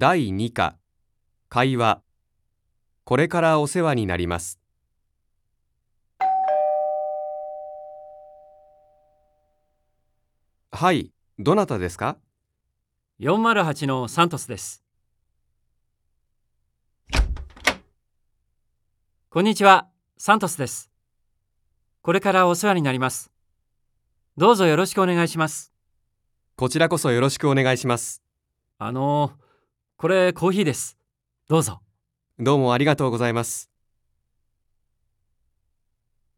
第2課会話これからお世話になりますはいどなたですか？408のサントスです。こんにちは、サントスです。これからお世話になります。どうぞよろしくお願いします。こちらこそよろしくお願いしますあのー、これコーヒーです。どうぞ。どうもありがとうございます